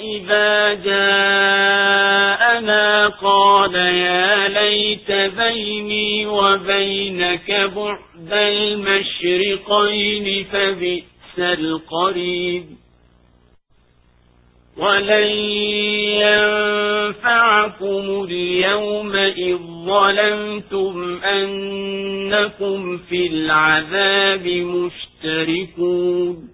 إذا جاءنا قال يا ليت بيني وبينك بعد المشرقين فبئس القريب ولن ينفعكم اليوم إذ ظلمتم أنكم في العذاب مشتركون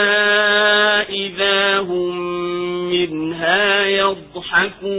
يضحكون.